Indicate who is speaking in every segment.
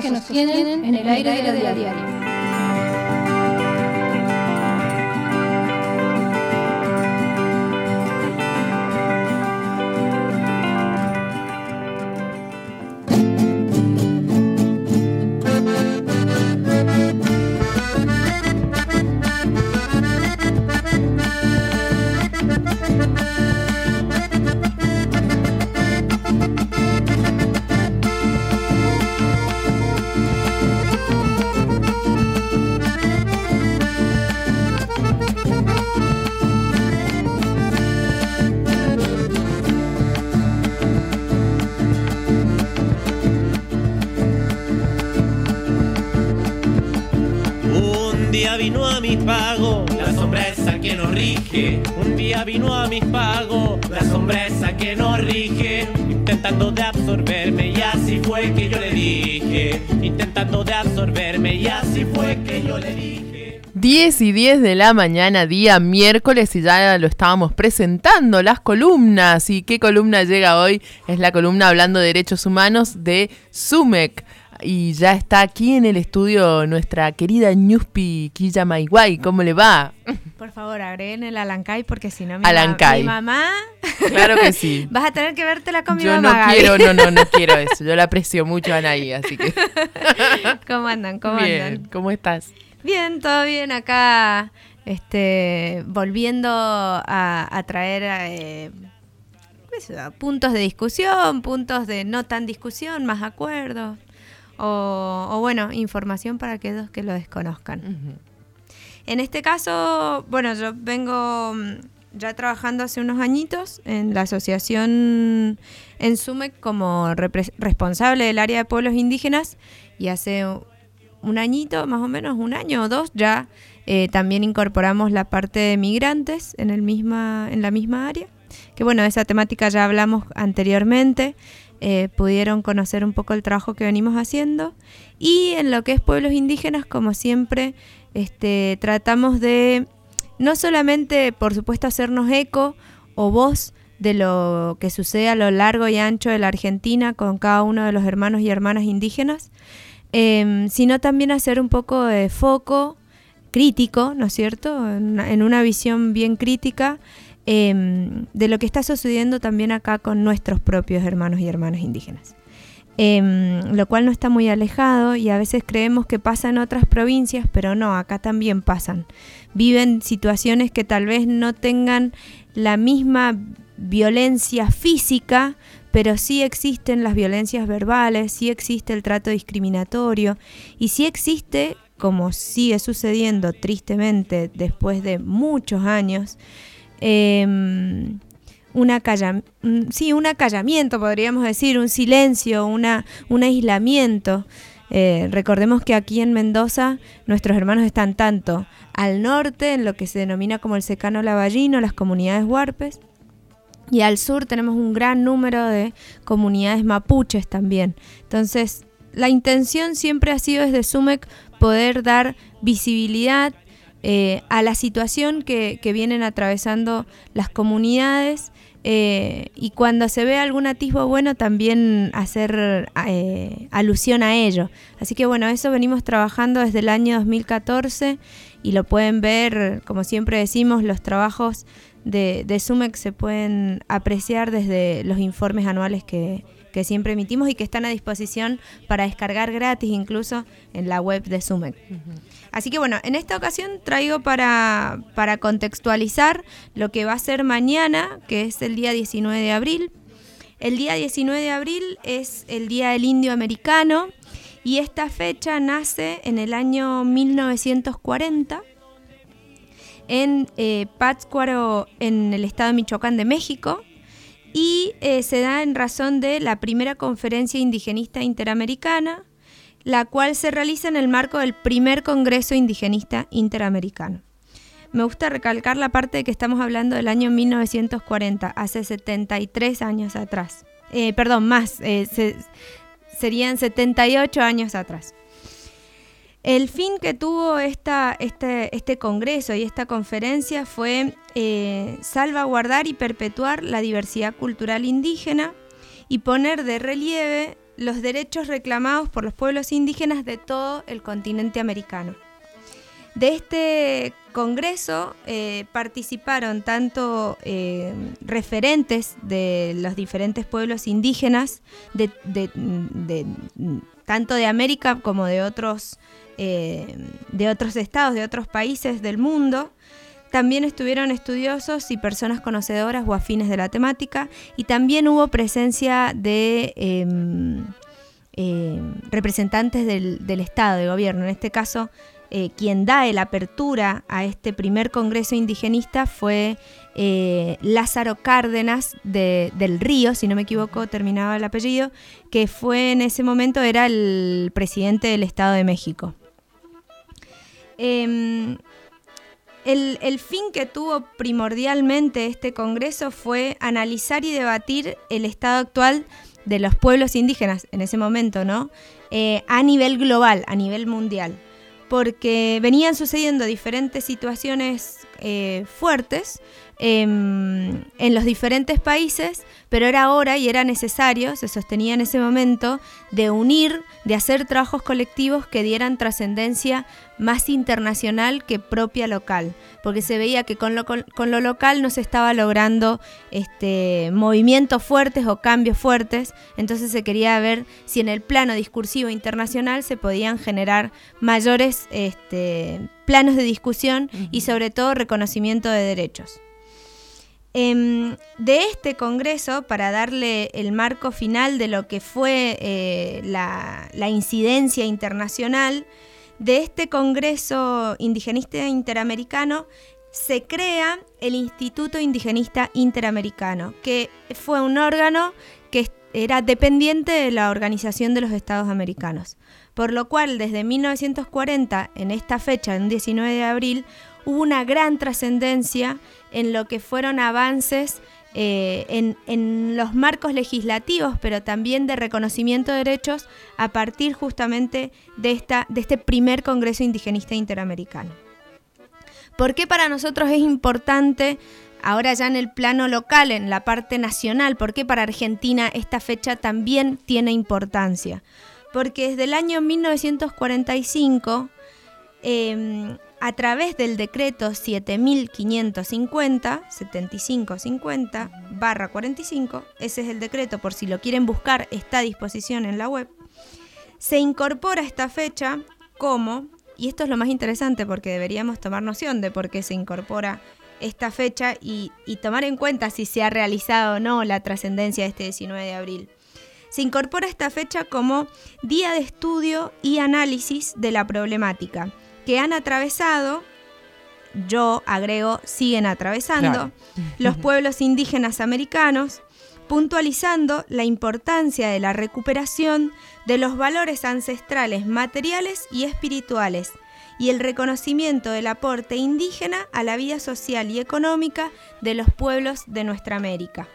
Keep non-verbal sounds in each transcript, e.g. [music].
Speaker 1: que nos sostienen en el aire de la diaria.
Speaker 2: Un día vino a mis pagos la sombra que nos rige, intentando de absorberme y así fue que yo le dije, intentando de absorberme y así fue que yo le dije.
Speaker 3: 10 y 10 de la mañana, día miércoles, y ya lo estábamos presentando, las columnas. ¿Y qué columna llega hoy? Es la columna hablando de derechos humanos de SUMEC y ya está aquí en el estudio nuestra querida Ñuspi Quilla Maiguay. ¿Cómo le va?
Speaker 4: Por favor, agreguen el Alancay porque si no mi,
Speaker 3: Alancay.
Speaker 4: mi mamá...
Speaker 3: Claro que sí. [laughs]
Speaker 4: Vas a tener que vértela con mi
Speaker 3: Yo
Speaker 4: mamá.
Speaker 3: no quiero, no, no, no [laughs] quiero eso. Yo la aprecio mucho a Anaí, así que... [laughs]
Speaker 4: ¿Cómo andan? ¿Cómo
Speaker 3: bien,
Speaker 4: andan?
Speaker 3: ¿cómo estás?
Speaker 4: Bien, todo bien acá. Este, volviendo a, a traer... Eh, puntos de discusión, puntos de no tan discusión, más acuerdos o, bueno, información para aquellos que lo desconozcan. En este caso, bueno, yo vengo mm, ya trabajando hace unos añitos en la asociación en SUMEC como responsable del área de pueblos indígenas y hace un añito, más o menos un año o dos, ya eh, también incorporamos la parte de migrantes en, el misma, en la misma área. Que bueno, esa temática ya hablamos anteriormente. Eh, pudieron conocer un poco el trabajo que venimos haciendo. Y en lo que es pueblos indígenas, como siempre, este, tratamos de no solamente, por supuesto, hacernos eco o voz de lo que sucede a lo largo y ancho de la Argentina con cada uno de los hermanos y hermanas indígenas, em, sino también hacer un poco de foco crítico, ¿no es cierto? en una visión bien crítica Em, de lo que está sucediendo también acá con nuestros propios hermanos y hermanas indígenas. Em, lo cual no está muy alejado y a veces creemos que pasa en otras provincias, pero no, acá también pasan. Viven situaciones que tal vez no tengan la misma violencia física, pero sí existen las violencias verbales, sí existe el trato discriminatorio y sí existe, como sigue sucediendo tristemente después de muchos años, eh, un, sí, un acallamiento, podríamos decir, un silencio, una, un aislamiento. Eh, recordemos que aquí en Mendoza nuestros hermanos están tanto al norte, en lo que se denomina como el secano lavallino, las comunidades huarpes, y al sur tenemos un gran número de comunidades mapuches también. Entonces, la intención siempre ha sido desde SUMEC poder dar visibilidad eh, a la situación que, vienen atravesando las comunidades eh, y cuando se ve algún atisbo bueno también hacer eh, alusión a ello. Así que bueno, eso venimos trabajando desde el año 2014 y lo pueden ver, como siempre decimos, los trabajos de, de SUMEC se pueden apreciar desde los informes anuales que, siempre emitimos y que están a disposición para descargar gratis incluso en la web de SUMEC. Así que bueno, en esta ocasión traigo para, para contextualizar lo que va a ser mañana, que es el día 19 de abril. El día 19 de abril es el Día del Indio Americano y esta fecha nace en el año 1940 en eh, Pátzcuaro, en el estado de Michoacán de México, y eh, se da en razón de la primera conferencia indigenista interamericana la cual se realiza en el marco del primer Congreso Indigenista Interamericano. Me gusta recalcar la parte de que estamos hablando del año 1940, hace 73 años atrás. Eh, perdón, más, eh, serían 78 años atrás. El fin que tuvo este, este, congreso y esta conferencia fue eh, salvaguardar y perpetuar la diversidad cultural indígena y poner de relieve los derechos reclamados por los pueblos indígenas de todo el continente americano. De este congreso eh, participaron tanto eh, referentes de los diferentes pueblos indígenas, de, tanto de América como de otros, eh, de otros estados, de otros países del mundo. También estuvieron estudiosos y personas conocedoras o afines de la temática y también hubo presencia de em, representantes del, del Estado, de gobierno, en este caso eh, quien da el apertura a este primer congreso indigenista fue eh, Lázaro Cárdenas del Río, si no me equivoco, terminaba el apellido, que fue en ese momento era el presidente del Estado de México. Em, el, fin que tuvo primordialmente este Congreso fue analizar y debatir el estado actual de los pueblos indígenas en ese momento, ¿no? Eh, a nivel global, a nivel mundial porque venían sucediendo diferentes situaciones eh, fuertes em, en los diferentes países, pero era hora y era necesario, se sostenía en ese momento, de unir, de hacer trabajos colectivos que dieran trascendencia más internacional que propia local, porque se veía que con lo, con, lo local no se estaba logrando este, movimientos fuertes o cambios fuertes, entonces se quería ver si en el plano discursivo internacional se podían generar mayores este, planos de discusión y sobre todo reconocimiento de derechos. Em, de este Congreso, para darle el marco final de lo que fue eh, la incidencia internacional, de este Congreso Indigenista Interamericano se crea el Instituto Indigenista Interamericano, que fue un órgano que era dependiente de la Organización de los Estados Americanos. Por lo cual, desde 1940, en esta fecha, en 19 de abril, hubo una gran trascendencia en lo que fueron avances eh, en, los marcos legislativos, pero también de reconocimiento de derechos a partir justamente de, esta, de este primer Congreso Indigenista Interamericano. ¿Por qué para nosotros es importante, ahora ya en el plano local, en la parte nacional, por qué para Argentina esta fecha también tiene importancia? Porque desde el año 1945, a través del decreto 7550, 7550, barra 45, ese es el decreto por si lo quieren buscar, está a disposición en la web, se incorpora esta fecha como, y esto es lo más interesante porque deberíamos tomar noción de por qué se incorpora esta fecha y, y tomar en cuenta si se ha realizado o no la trascendencia de este 19 de abril. Se incorpora esta fecha como Día de Estudio y Análisis de la Problemática que han atravesado, yo agrego, siguen atravesando, [laughs] los pueblos indígenas americanos, puntualizando la importancia de la recuperación de los valores ancestrales materiales y espirituales y el reconocimiento del aporte indígena a la vida social y económica de los pueblos de nuestra América.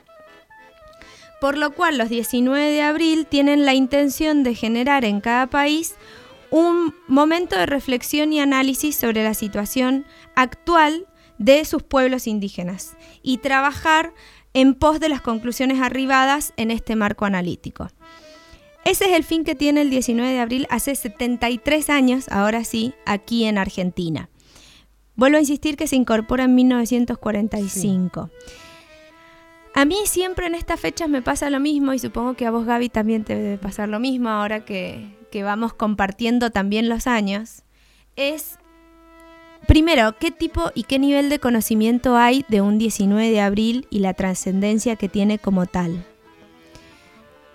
Speaker 4: Por lo cual los 19 de abril tienen la intención de generar en cada país un momento de reflexión y análisis sobre la situación actual de sus pueblos indígenas y trabajar en pos de las conclusiones arribadas en este marco analítico. Ese es el fin que tiene el 19 de abril hace 73 años, ahora sí, aquí en Argentina. Vuelvo a insistir que se incorpora en 1945. A mí siempre en estas fechas me pasa lo mismo y supongo que a vos Gaby también te debe pasar lo mismo ahora que, que vamos compartiendo también los años, es primero, qué tipo y qué nivel de conocimiento hay de un 19 de abril y la trascendencia que tiene como tal.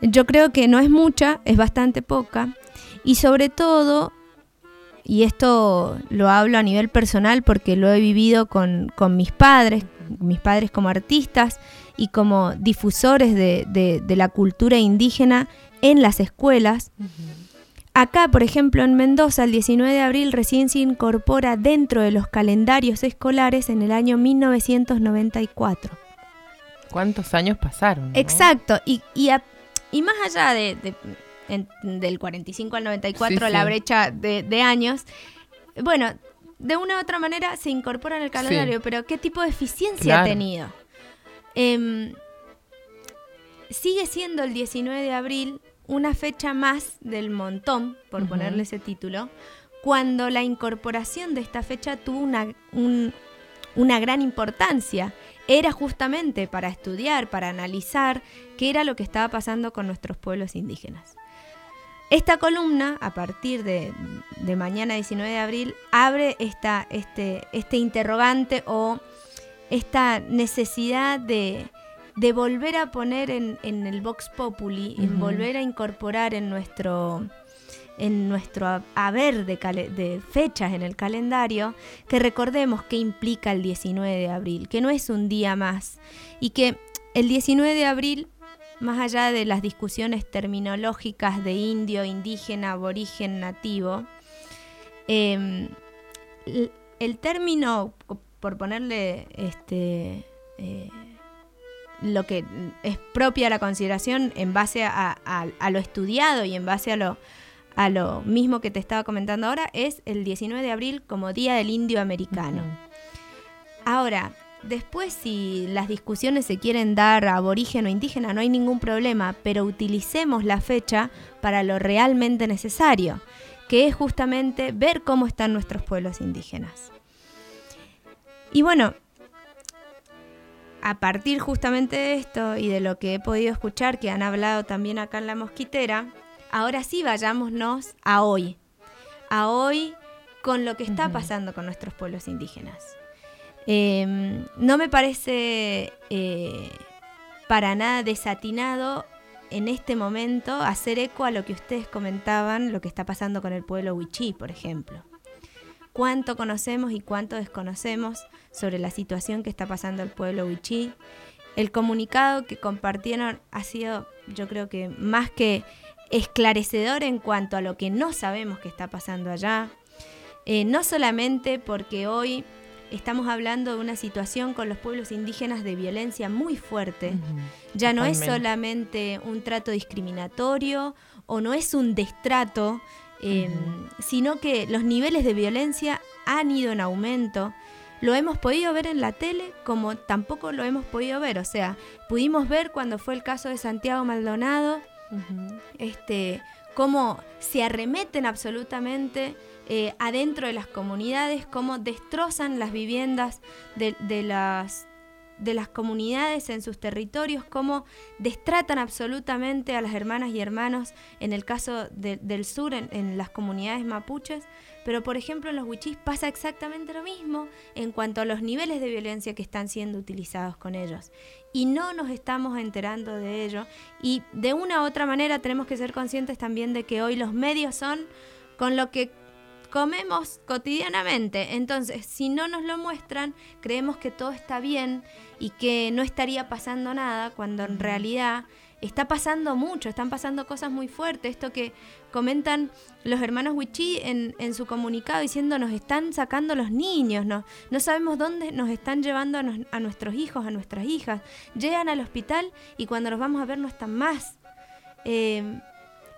Speaker 4: Yo creo que no es mucha, es bastante poca, y sobre todo, y esto lo hablo a nivel personal porque lo he vivido con, mis padres, mis padres como artistas y como difusores de, la cultura indígena en las escuelas. Acá, por ejemplo, en Mendoza, el 19 de abril recién se incorpora dentro de los calendarios escolares en el año 1994.
Speaker 3: ¿Cuántos años pasaron?
Speaker 4: Exacto, y, y, más allá de, del 45 al 94, la brecha de, años, bueno, de una u otra manera se incorpora en el calendario, pero ¿qué tipo de eficiencia ha tenido? Em, sigue siendo el 19 de abril una fecha más del montón, por ponerle ese título, cuando la incorporación de esta fecha tuvo una, un- una gran importancia. Era justamente para estudiar, para analizar qué era lo que estaba pasando con nuestros pueblos indígenas. Esta columna, a partir de, de mañana 19 de abril, abre esta, este, este interrogante o esta necesidad de, de volver a poner en, en el Vox Populi, en volver a incorporar en nuestro, en nuestro ha- haber de, fechas en el calendario, que recordemos qué implica el 19 de abril, que no es un día más, y que el 19 de abril, más allá de las discusiones terminológicas de indio, indígena, aborigen, nativo, em, el término, por ponerle este, eh, lo que es propia la consideración en base a, a- a lo estudiado y en base a lo, a lo mismo que te estaba comentando ahora, es el 19 de abril como Día del Indio Americano. Ahora, después si las discusiones se quieren dar aborigen o indígena, no hay ningún problema, pero utilicemos la fecha para lo realmente necesario, que es justamente ver cómo están nuestros pueblos indígenas. Y bueno, a partir justamente de esto y de lo que he podido escuchar, que han hablado también acá en la mosquitera, ahora sí vayámonos a hoy. A hoy con lo que está pasando con nuestros pueblos indígenas. Eh, no me parece eh, para nada desatinado en este momento hacer eco a lo que ustedes comentaban, lo que está pasando con el pueblo Wichí, por ejemplo. Cuánto conocemos y cuánto desconocemos sobre la situación que está pasando el pueblo Wichí. El comunicado que compartieron ha sido, yo creo que más que esclarecedor en cuanto a lo que no sabemos que está pasando allá. Eh, no solamente porque hoy estamos hablando de una situación con los pueblos indígenas de violencia muy fuerte. Ya no es solamente un trato discriminatorio o no es un destrato, eh, sino que los niveles de violencia han ido en aumento. Lo hemos podido ver en la tele como tampoco lo hemos podido ver. O sea, pudimos ver cuando fue el caso de Santiago Maldonado, este, cómo se arremeten absolutamente eh, adentro de las comunidades, cómo destrozan las viviendas de, de las de las comunidades en sus territorios, cómo destratan absolutamente a las hermanas y hermanos en el caso de- del sur, en, en las comunidades mapuches, pero por ejemplo en los huichís pasa exactamente lo mismo en cuanto a los niveles de violencia que están siendo utilizados con ellos. Y no nos estamos enterando de ello. Y de una u otra manera tenemos que ser conscientes también de que hoy los medios son con lo que comemos cotidianamente. Entonces, si no nos lo muestran, creemos que todo está bien y que no estaría pasando nada, cuando en realidad está pasando mucho, están pasando cosas muy fuertes. Esto que comentan los hermanos Wichí en, en su comunicado diciendo nos están sacando los niños, no, no sabemos dónde nos están llevando a, nos- a nuestros hijos, a nuestras hijas. Llegan al hospital y cuando los vamos a ver no están más. Eh,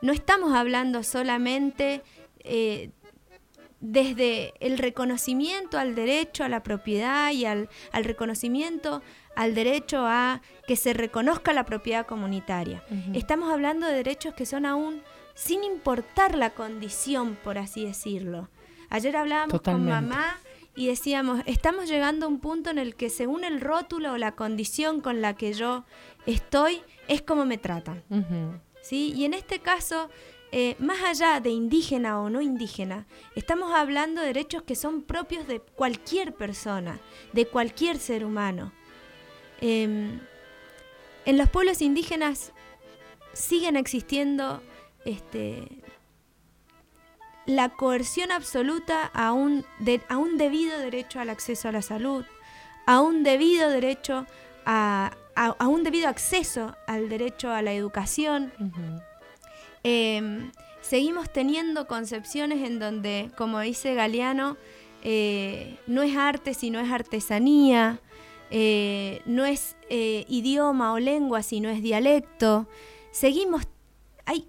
Speaker 4: no estamos hablando solamente eh, desde el reconocimiento al derecho a la propiedad y al, al reconocimiento al derecho a que se reconozca la propiedad comunitaria. Estamos hablando de derechos que son aún sin importar la condición, por así decirlo. Ayer hablábamos
Speaker 3: Totalmente.
Speaker 4: con mamá y decíamos, estamos llegando a un punto en el que según el rótulo o la condición con la que yo estoy, es como me tratan. ¿sí? Y en este caso, eh, más allá de indígena o no indígena, estamos hablando de derechos que son propios de cualquier persona, de cualquier ser humano. Em, en los pueblos indígenas siguen existiendo este, la coerción absoluta a un, a un debido derecho al acceso a la salud, a un debido derecho a- a un debido acceso al derecho a la educación. Eh, seguimos teniendo concepciones en donde, como dice Galeano, eh, no es arte sino es artesanía, eh, no es eh, idioma o lengua sino es dialecto. Seguimos, hay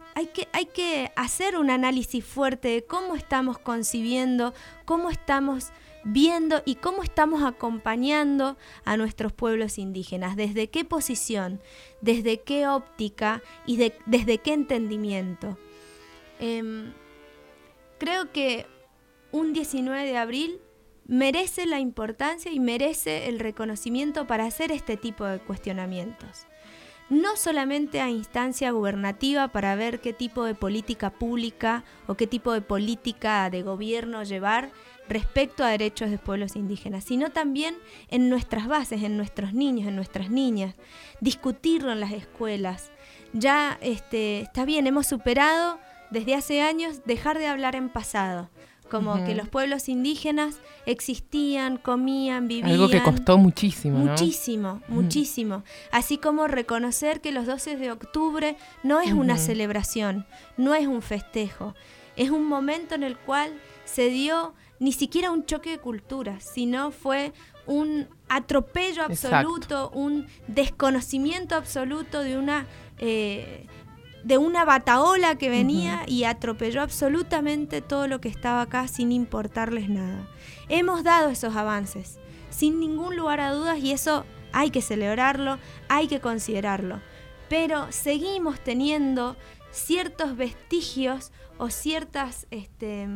Speaker 4: que hacer un análisis fuerte de cómo estamos concibiendo, cómo estamos viendo y cómo estamos acompañando a nuestros pueblos indígenas, desde qué posición, desde qué óptica y desde qué entendimiento. Em, creo que un 19 de abril merece la importancia y merece el reconocimiento para hacer este tipo de cuestionamientos. No solamente a instancia gubernativa para ver qué tipo de política pública o qué tipo de política de gobierno llevar respecto a derechos de pueblos indígenas, sino también en nuestras bases, en nuestros niños, en nuestras niñas, discutirlo en las escuelas. Ya este, está bien, hemos superado desde hace años dejar de hablar en pasado como que los pueblos indígenas existían, comían, vivían.
Speaker 3: Algo que costó muchísimo.
Speaker 4: Muchísimo, muchísimo. Así como reconocer que los 12 de octubre no es una celebración, no es un festejo, es un momento en el cual se dio ni siquiera un choque de culturas, sino fue un atropello absoluto, un desconocimiento absoluto de una eh, de una bataola que venía y atropelló absolutamente todo lo que estaba acá sin importarles nada. Hemos dado esos avances, sin ningún lugar a dudas, y eso hay que celebrarlo, hay que considerarlo. Pero seguimos teniendo ciertos vestigios o ciertas este,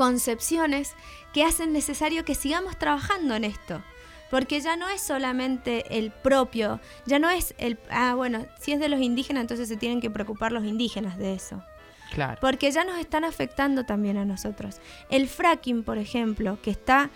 Speaker 4: concepciones que hacen necesario que sigamos trabajando en esto porque ya no es solamente el propio, ya no es el, ah, bueno, si es de los indígenas, entonces se tienen que preocupar los indígenas de eso.
Speaker 3: Claro.
Speaker 4: Porque ya nos están afectando también a nosotros. El fracking, por ejemplo, que está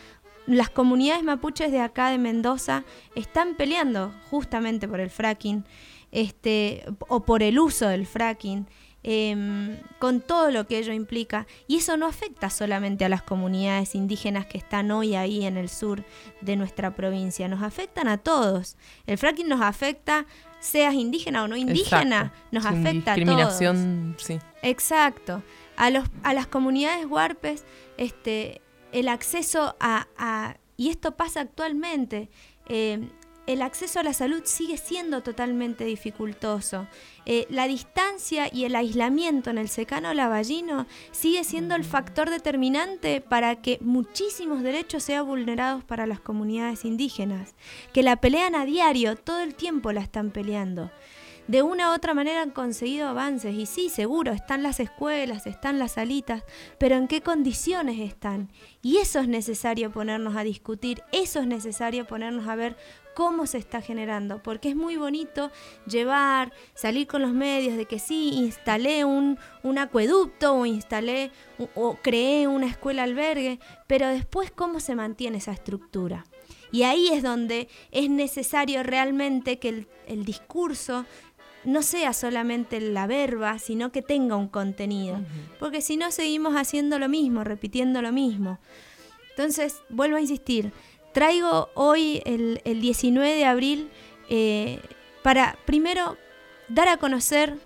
Speaker 4: las comunidades mapuches de acá de Mendoza están peleando justamente por el fracking, este, o por el uso del fracking. Em, con todo lo que ello implica. Y eso no afecta solamente a las comunidades indígenas que están hoy ahí en el sur de nuestra provincia, nos afectan a todos. El fracking nos afecta, seas indígena o no indígena, nos afecta a todos.
Speaker 3: Sí.
Speaker 4: Exacto. A, los, a las comunidades huarpes, este, el acceso a, y esto pasa actualmente, eh, el acceso a la salud sigue siendo totalmente dificultoso. Eh, la distancia y el aislamiento en el secano lavallino sigue siendo el factor determinante para que muchísimos derechos sean vulnerados para las comunidades indígenas, que la pelean a diario, todo el tiempo la están peleando de una u otra manera han conseguido avances. Y sí, seguro, están las escuelas, están las salitas, pero ¿en qué condiciones están? Y eso es necesario ponernos a discutir, eso es necesario ponernos a ver cómo se está generando, porque es muy bonito llevar, salir con los medios de que sí, instalé un, un acueducto o instalé o creé una escuela albergue, pero después cómo se mantiene esa estructura. Y ahí es donde es necesario realmente que el, el discurso no sea solamente la verba, sino que tenga un contenido. Porque si no, seguimos haciendo lo mismo, repitiendo lo mismo. Entonces, vuelvo a insistir, traigo hoy el, 19 de abril eh, para primero dar a conocer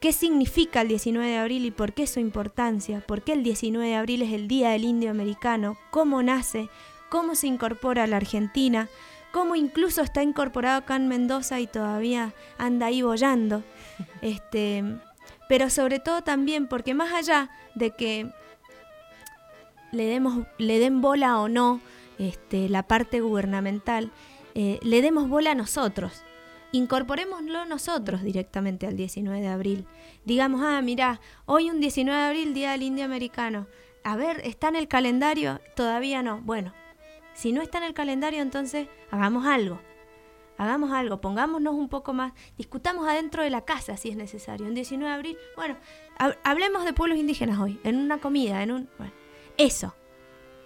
Speaker 4: qué significa el 19 de abril y por qué su importancia, por qué el 19 de abril es el Día del Indio Americano, cómo nace, cómo se incorpora a la Argentina, cómo incluso está incorporado acá en Mendoza y todavía anda ahí bollando. [laughs] Este, pero sobre todo también porque más allá de que le, demos, le den bola o no este, la parte gubernamental, eh, le demos bola a nosotros. Incorporémoslo nosotros directamente al 19 de abril. Digamos, ah, mira, hoy un 19 de abril, Día del Indio Americano. A ver, ¿está en el calendario? Todavía no. Bueno, si no está en el calendario, entonces hagamos algo. Hagamos algo, pongámonos un poco más, discutamos adentro de la casa si es necesario. En 19 de abril, bueno, hablemos de pueblos indígenas hoy, en una comida, en un... Bueno, eso,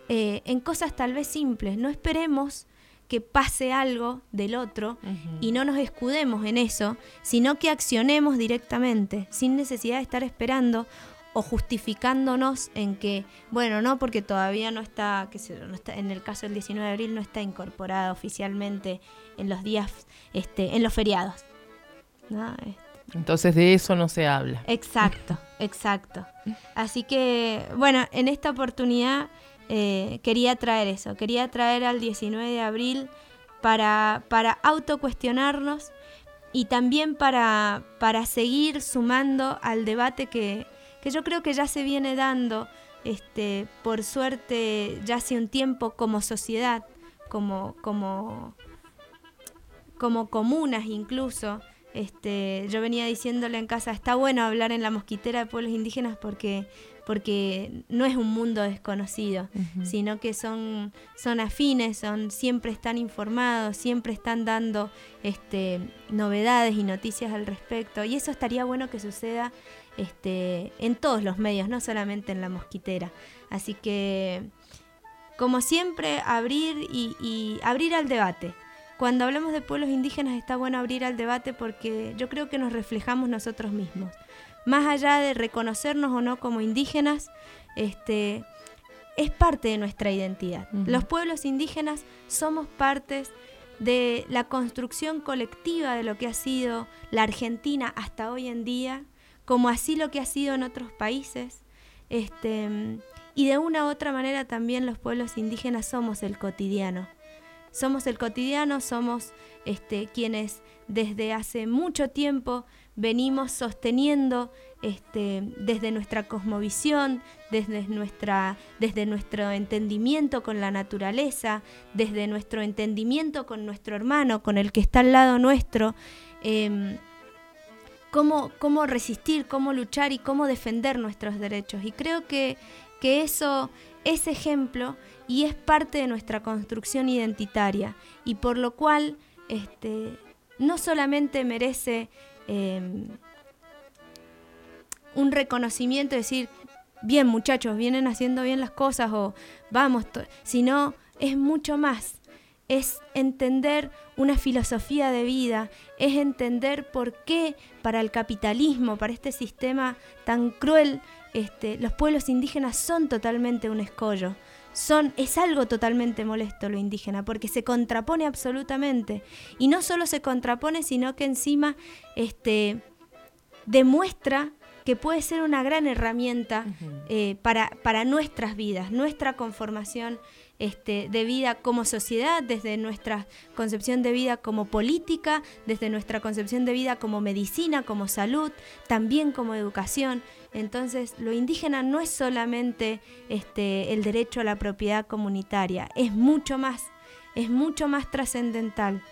Speaker 4: eh, en cosas tal vez simples. No esperemos que pase algo del otro y no nos escudemos en eso, sino que accionemos directamente, sin necesidad de estar esperando o justificándonos en que, bueno, no, porque todavía no está, que no está, en el caso del 19 de abril no está incorporada oficialmente en los días, este, en los feriados.
Speaker 3: Este. Entonces de eso no se habla.
Speaker 4: Exacto, exacto. Así que, bueno, en esta oportunidad eh, quería traer eso, quería traer al 19 de abril para, para autocuestionarnos y también para, para seguir sumando al debate que, que yo creo que ya se viene dando este, por suerte, ya hace un tiempo como sociedad, como, como, como comunas incluso, este, yo venía diciéndole en casa, está bueno hablar en la mosquitera de pueblos indígenas porque, porque no es un mundo desconocido, sino que son, son afines, son, siempre están informados, siempre están dando este, novedades y noticias al respecto. Y eso estaría bueno que suceda este, en todos los medios, no solamente en la mosquitera. Así que, como siempre, abrir y, y abrir al debate cuando hablamos de pueblos indígenas está bueno abrir al debate porque yo creo que nos reflejamos nosotros mismos. Más allá de reconocernos o no como indígenas, este, es parte de nuestra identidad. Los pueblos indígenas somos partes de la construcción colectiva de lo que ha sido la Argentina hasta hoy en día, como así lo que ha sido en otros países. Este, y de una u otra manera también los pueblos indígenas somos el cotidiano somos el cotidiano, somos este, quienes desde hace mucho tiempo venimos sosteniendo este, desde nuestra cosmovisión, desde, nuestra, desde nuestro entendimiento con la naturaleza, desde nuestro entendimiento con nuestro hermano, con el que está al lado nuestro, em, cómo, cómo resistir, cómo luchar y cómo defender nuestros derechos. Y creo que, que eso, ese ejemplo y es parte de nuestra construcción identitaria y por lo cual este, no solamente merece em, un reconocimiento, decir, bien muchachos, vienen haciendo bien las cosas o vamos, sino es mucho más. Es entender una filosofía de vida, es entender por qué para el capitalismo, para este sistema tan cruel, este, los pueblos indígenas son totalmente un escollo son, es algo totalmente molesto lo indígena, porque se contrapone absolutamente. Y no solo se contrapone, sino que encima este, demuestra que puede ser una gran herramienta eh, para, para nuestras vidas, nuestra conformación este, de vida como sociedad, desde nuestra concepción de vida como política, desde nuestra concepción de vida como medicina, como salud, también como educación. Entonces, lo indígena no es solamente este, el derecho a la propiedad comunitaria, es mucho más, es mucho más trascendental.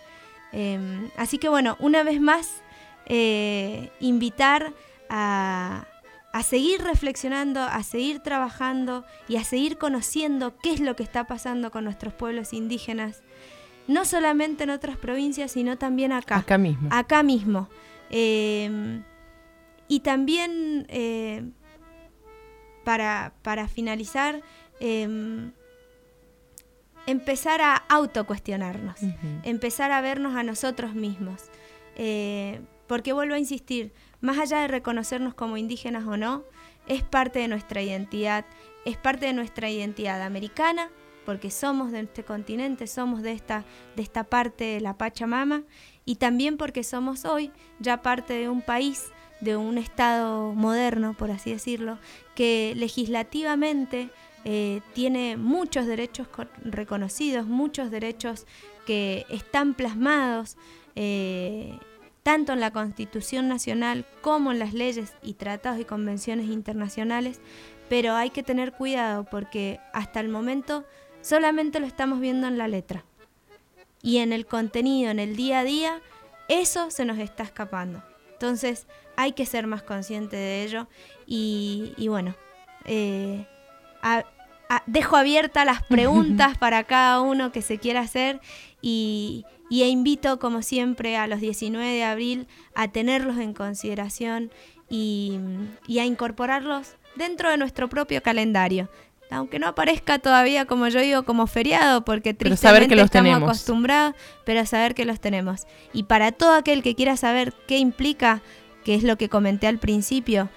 Speaker 4: Em, así que bueno, una vez más, eh, invitar a, a seguir reflexionando, a seguir trabajando y a seguir conociendo qué es lo que está pasando con nuestros pueblos indígenas, no solamente en otras provincias, sino también acá.
Speaker 3: Acá mismo.
Speaker 4: Acá mismo. Em, y también, eh, para, para, finalizar, em, empezar a autocuestionarnos, empezar a vernos a nosotros mismos. Eh, porque vuelvo a insistir, más allá de reconocernos como indígenas o no, es parte de nuestra identidad, es parte de nuestra identidad americana, porque somos de este continente, somos de esta, de esta parte de la Pachamama, y también porque somos hoy ya parte de un país, de un Estado moderno, por así decirlo, que legislativamente eh, tiene muchos derechos reconocidos, muchos derechos que están plasmados. Eh, tanto en la Constitución Nacional como en las leyes y tratados y convenciones internacionales, pero hay que tener cuidado porque hasta el momento solamente lo estamos viendo en la letra. Y en el contenido, en el día a día, eso se nos está escapando. Entonces hay que ser más consciente de ello y, bueno, eh, dejo abiertas las [laughs] preguntas para cada uno que se quiera hacer y, e invito, como siempre, a los 19 de abril a tenerlos en consideración y, a incorporarlos dentro de nuestro propio calendario. Aunque no aparezca todavía, como yo digo, como feriado, porque tristemente estamos acostumbrados, pero saber que los tenemos. Y para todo aquel que quiera saber qué implica, que es lo que comenté al principio,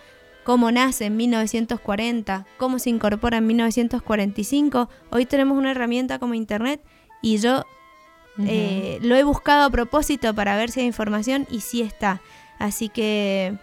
Speaker 4: cómo nace en 1940, cómo se incorpora en 1945, hoy tenemos una herramienta como Internet y yo eh, lo he buscado a propósito para ver si hay información y sí está. Así que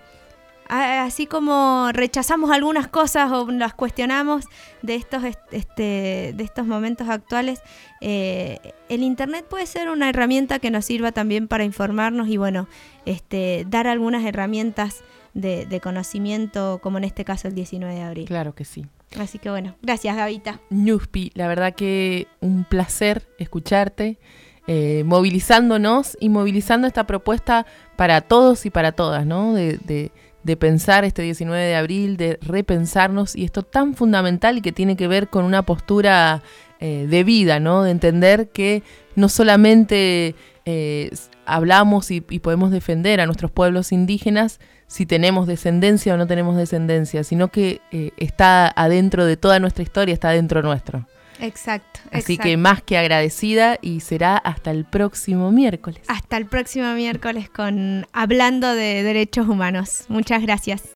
Speaker 4: así como rechazamos algunas cosas o las cuestionamos de estos, este, de estos momentos actuales, eh, el Internet puede ser una herramienta que nos sirva también para informarnos y bueno, este, dar algunas herramientas de, de conocimiento, como en este caso el 19 de abril.
Speaker 3: Claro que sí.
Speaker 4: Así que bueno, gracias Gavita.
Speaker 3: Ñuspi, la verdad que un placer escucharte, eh, movilizándonos y movilizando esta propuesta para todos y para todas, ¿no? De, de, de, pensar este 19 de abril, de repensarnos y esto tan fundamental y que tiene que ver con una postura eh, de vida, ¿no? De entender que no solamente eh, hablamos y, podemos defender a nuestros pueblos indígenas, si tenemos descendencia o no tenemos descendencia, sino que está adentro de toda nuestra historia, está adentro nuestro.
Speaker 4: Exacto.
Speaker 3: Así
Speaker 4: exacto.
Speaker 3: que más que agradecida y será hasta el próximo miércoles.
Speaker 4: Hasta el próximo miércoles con Hablando de Derechos Humanos. Muchas gracias.